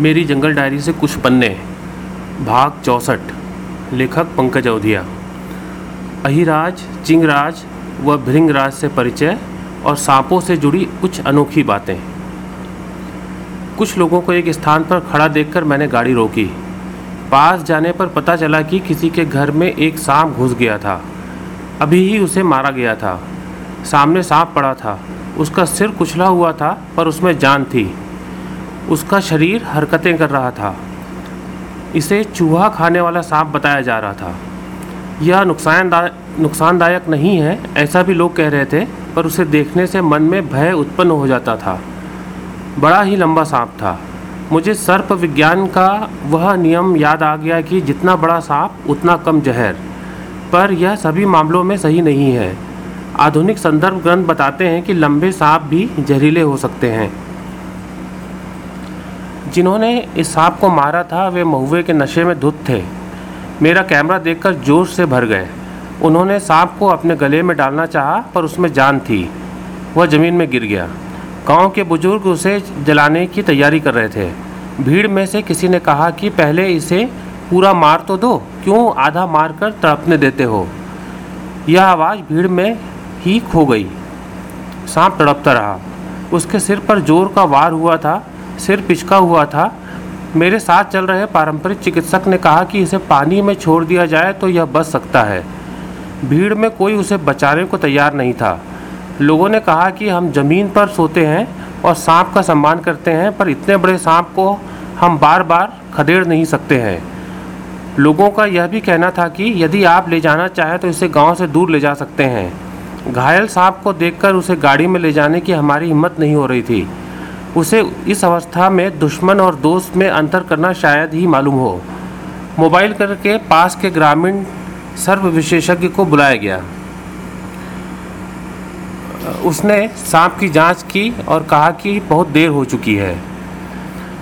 मेरी जंगल डायरी से कुछ पन्ने, भाग चौंसठ, लेखक पंकज अवधिया। अहिराज, चिंगराज व भृंगराज से परिचय और सांपों से जुड़ी कुछ अनोखी बातें। कुछ लोगों को एक स्थान पर खड़ा देखकर मैंने गाड़ी रोकी। पास जाने पर पता चला कि किसी के घर में एक सांप घुस गया था। अभी ही उसे मारा गया था। सामने सांप पड़ा था। उसका सिर कुचला हुआ था, पर उसमें जान थी। उसका शरीर हरकतें कर रहा था। इसे चूहा खाने वाला सांप बताया जा रहा था। यह नुकसानदा नुकसानदायक नहीं है, ऐसा भी लोग कह रहे थे, पर उसे देखने से मन में भय उत्पन्न हो जाता था। बड़ा ही लंबा सांप था। मुझे सर्प विज्ञान का वह नियम याद आ गया कि जितना बड़ा सांप, उतना कम जहर। पर यह सभी मामलों में सही नहीं है। आधुनिक संदर्भ ग्रंथ बताते हैं कि लंबे सांप भी जहरीले हो सकते हैं। जिन्होंने इस सांप को मारा था, वे महुए के नशे में धुत थे। मेरा कैमरा देखकर जोश से भर गए। उन्होंने सांप को अपने गले में डालना चाहा, पर उसमें जान थी। वह ज़मीन में गिर गया। गाँव के बुज़ुर्ग उसे जलाने की तैयारी कर रहे थे। भीड़ में से किसी ने कहा कि, पहले इसे पूरा मार तो दो, क्यों आधा मार कर तड़पने देते हो? यह आवाज़ भीड़ में ही खो गई। सांप तड़पता रहा। उसके सिर पर ज़ोर का वार हुआ था। सिर पिचका हुआ था। मेरे साथ चल रहे पारंपरिक चिकित्सक ने कहा कि इसे पानी में छोड़ दिया जाए तो यह बच सकता है। भीड़ में कोई उसे बचाने को तैयार नहीं था। लोगों ने कहा कि हम ज़मीन पर सोते हैं और सांप का सम्मान करते हैं, पर इतने बड़े सांप को हम बार बार खदेड़ नहीं सकते हैं। लोगों का यह भी कहना था कि यदि आप ले जाना चाहें तो इसे गाँव से दूर ले जा सकते हैं। घायल सांप को देखकर उसे गाड़ी में ले जाने की हमारी हिम्मत नहीं हो रही थी। उसे इस अवस्था में दुश्मन और दोस्त में अंतर करना शायद ही मालूम हो। मोबाइल करके पास के ग्रामीण सर्व विशेषज्ञ को बुलाया गया। उसने सांप की जाँच की और कहा कि बहुत देर हो चुकी है।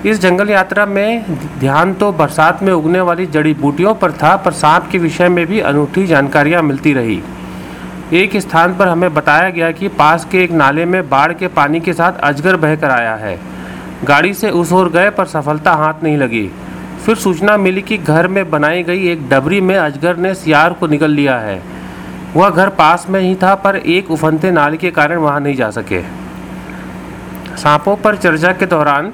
इस जंगल यात्रा में ध्यान तो बरसात में उगने वाली जड़ी बूटियों पर था, पर सांप के विषय में भी अनूठी जानकारियाँ मिलती रही। एक स्थान पर हमें बताया गया कि पास के एक नाले में बाढ़ के पानी के साथ अजगर बहकर आया है। गाड़ी से उस ओर गए पर सफलता हाथ नहीं लगी। फिर सूचना मिली कि घर में बनाई गई एक डबरी में अजगर ने सियार को निकल लिया है। वह घर पास में ही था, पर एक उफनते नाले के कारण वहाँ नहीं जा सके। सांपों पर चर्चा के दौरान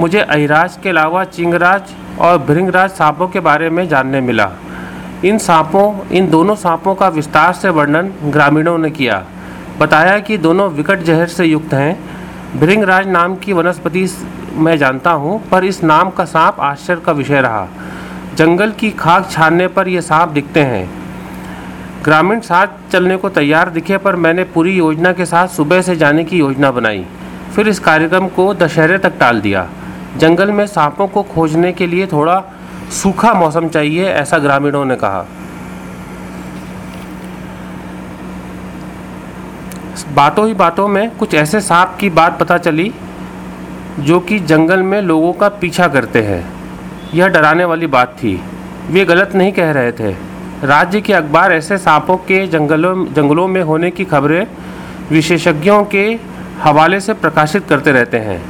मुझे अहिराज के अलावा चिंगराज और भृंगराज सांपों के बारे में जानने मिला। इन सांपों, इन दोनों सांपों का विस्तार से वर्णन ग्रामीणों ने किया। बताया कि दोनों विकट जहर से युक्त हैं। भृंगराज नाम की वनस्पति मैं जानता हूँ, पर इस नाम का सांप आश्चर्य का विषय रहा। जंगल की खाक छानने पर यह सांप दिखते हैं। ग्रामीण साथ चलने को तैयार दिखे, पर मैंने पूरी योजना के साथ सुबह से जाने की योजना बनाई। फिर इस कार्यक्रम को दशहरे तक टाल दिया। जंगल में सांपों को खोजने के लिए थोड़ा सूखा मौसम चाहिए, ऐसा ग्रामीणों ने कहा। बातों ही बातों में कुछ ऐसे सांप की बात पता चली, जो कि जंगल में लोगों का पीछा करते हैं। यह डराने वाली बात थी। वे गलत नहीं कह रहे थे। राज्य के अखबार ऐसे सांपों के जंगलों जंगलों में होने की खबरें विशेषज्ञों के हवाले से प्रकाशित करते रहते हैं।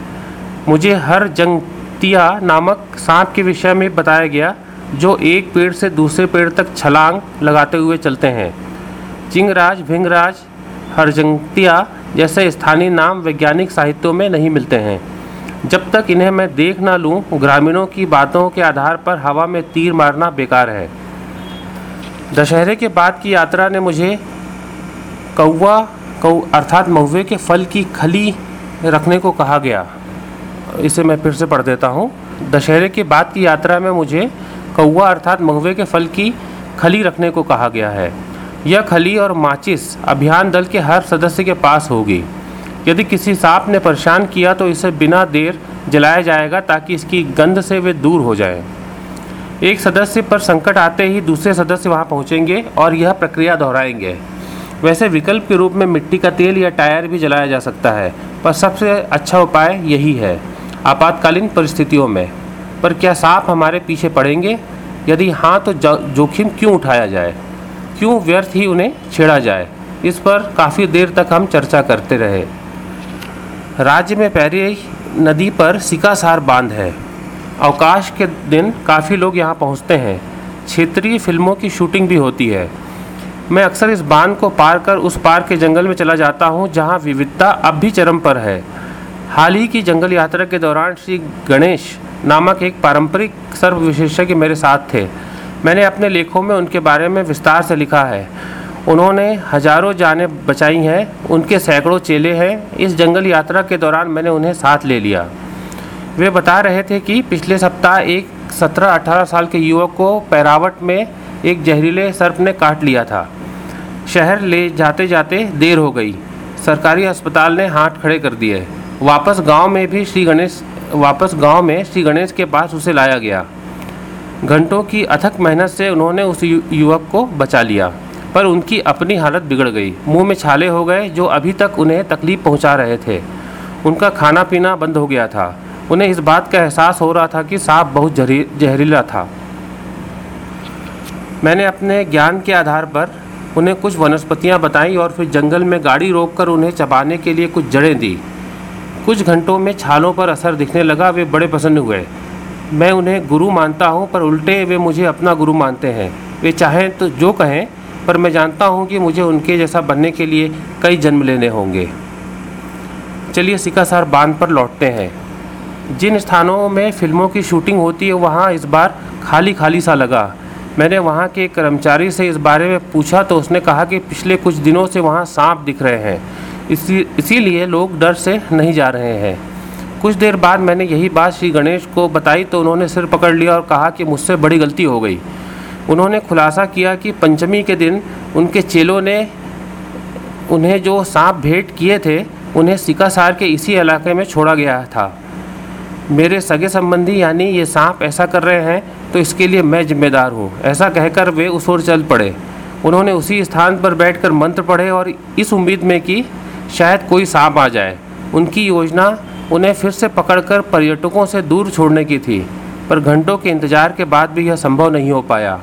मुझे हर जंग तिया नामक सांप के विषय में बताया गया, जो एक पेड़ से दूसरे पेड़ तक छलांग लगाते हुए चलते हैं। चिंगराज, भिंगराज, हरजंगतिया जैसे स्थानीय नाम वैज्ञानिक साहित्यों में नहीं मिलते हैं। जब तक इन्हें मैं देख ना लूँ, ग्रामीणों की बातों के आधार पर हवा में तीर मारना बेकार है। दशहरे के बाद की यात्रा ने मुझे कौवा, कौ, अर्थात महुए के फल की खली रखने को कहा गया। इसे मैं फिर से पढ़ देता हूँ। दशहरे के बाद की यात्रा में मुझे कौआ अर्थात महुए के फल की खली रखने को कहा गया है। यह खली और माचिस अभियान दल के हर सदस्य के पास होगी। यदि किसी सांप ने परेशान किया तो इसे बिना देर जलाया जाएगा ताकि इसकी गंध से वे दूर हो जाए। एक सदस्य पर संकट आते ही दूसरे सदस्य वहाँ पहुँचेंगे और यह प्रक्रिया दोहराएँगे। वैसे विकल्प के रूप में मिट्टी का तेल या टायर भी जलाया जा सकता है, पर सबसे अच्छा उपाय यही है। आपातकालीन परिस्थितियों में। पर क्या सांप हमारे पीछे पड़ेंगे? यदि हाँ तो जोखिम क्यों उठाया जाए? क्यों व्यर्थ ही उन्हें छेड़ा जाए? इस पर काफ़ी देर तक हम चर्चा करते रहे। राज्य में पहले नदी पर सिकासार बाँध है। अवकाश के दिन काफ़ी लोग यहाँ पहुँचते हैं। क्षेत्रीय फ़िल्मों की शूटिंग भी होती है। मैं अक्सर इस बाँध को पार कर उस पार के जंगल में चला जाता हूँ, जहाँ विविधता अब भी चरम पर है। हाल ही की जंगल यात्रा के दौरान श्री गणेश नामक एक पारंपरिक सर्व विशेषज्ञ मेरे साथ थे। मैंने अपने लेखों में उनके बारे में विस्तार से लिखा है। उन्होंने हज़ारों जानें बचाई हैं, उनके सैकड़ों चेले हैं। इस जंगल यात्रा के दौरान मैंने उन्हें साथ ले लिया। वे बता रहे थे कि पिछले सप्ताह एक 17-18 साल के युवक को पैरावट में एक जहरीले सर्प ने काट लिया था। शहर ले जाते जाते देर हो गई। सरकारी अस्पताल ने हाथ खड़े कर दिए। वापस गाँव में भी श्री गणेश, वापस गाँव में श्री गणेश के पास उसे लाया गया। घंटों की अथक मेहनत से उन्होंने उस युवक को बचा लिया, पर उनकी अपनी हालत बिगड़ गई। मुँह में छाले हो गए जो अभी तक उन्हें तकलीफ़ पहुँचा रहे थे। उनका खाना पीना बंद हो गया था। उन्हें इस बात का एहसास हो रहा था कि सांप बहुत जहरीला था। मैंने अपने ज्ञान के आधार पर उन्हें कुछ वनस्पतियाँ बताईं और फिर जंगल में गाड़ी रोककर उन्हें चबाने के लिए कुछ जड़ें दी। कुछ घंटों में छालों पर असर दिखने लगा, वे बड़े पसंद हुए। मैं उन्हें गुरु मानता हूँ, पर उल्टे वे मुझे अपना गुरु मानते हैं। वे चाहें तो जो कहें, पर मैं जानता हूँ कि मुझे उनके जैसा बनने के लिए कई जन्म लेने होंगे। चलिए सिकासार बाँध पर लौटते हैं। जिन स्थानों में फ़िल्मों की शूटिंग होती है, वहाँ इस बार खाली खाली सा लगा। मैंने वहाँ के कर्मचारी से इस बारे में पूछा तो उसने कहा कि पिछले कुछ दिनों से वहाँ सांप दिख रहे हैं। इसी, इसीलिए लोग डर से नहीं जा रहे हैं। कुछ देर बाद मैंने यही बात श्री गणेश को बताई तो उन्होंने सिर पकड़ लिया और कहा कि मुझसे बड़ी गलती हो गई। उन्होंने खुलासा किया कि पंचमी के दिन उनके चेलों ने उन्हें जो सांप भेंट किए थे, उन्हें सिकासार के इसी इलाके में छोड़ा गया था। मेरे सगे संबंधी यानी ये सांप ऐसा कर रहे हैं तो इसके लिए मैं जिम्मेदार हूँ। ऐसा कहकर वे उस ओर चल पड़े। उन्होंने उसी स्थान पर बैठकर मंत्र पढ़े और इस उम्मीद में कि शायद कोई सांप आ जाए। उनकी योजना उन्हें फिर से पकड़कर पर्यटकों से दूर छोड़ने की थी, पर घंटों के इंतज़ार के बाद भी यह संभव नहीं हो पाया।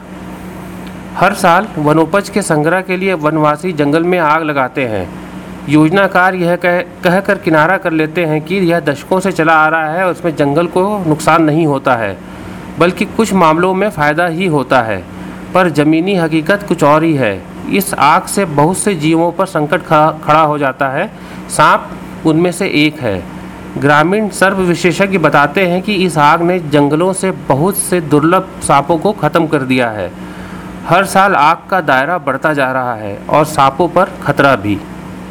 हर साल वनोपज के संग्रह के लिए वनवासी जंगल में आग लगाते हैं। योजनाकार यह कह, कहकर किनारा कर लेते हैं कि यह दशकों से चला आ रहा है और इसमें जंगल को नुकसान नहीं होता है, बल्कि कुछ मामलों में फ़ायदा ही होता है। पर ज़मीनी हकीकत कुछ और ही है। इस आग से बहुत से जीवों पर संकट खड़ा हो जाता है। सांप उनमें से एक है। ग्रामीण सर्व विशेषज्ञ बताते हैं कि इस आग ने जंगलों से बहुत से दुर्लभ सांपों को ख़त्म कर दिया है। हर साल आग का दायरा बढ़ता जा रहा है और सांपों पर खतरा भी,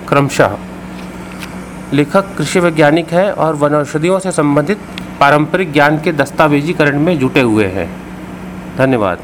क्रमशः। लेखक, कृषि वैज्ञानिक है और वनौषधियों से संबंधित पारंपरिक ज्ञान के दस्तावेजीकरण में जुटे हुए हैं। धन्यवाद।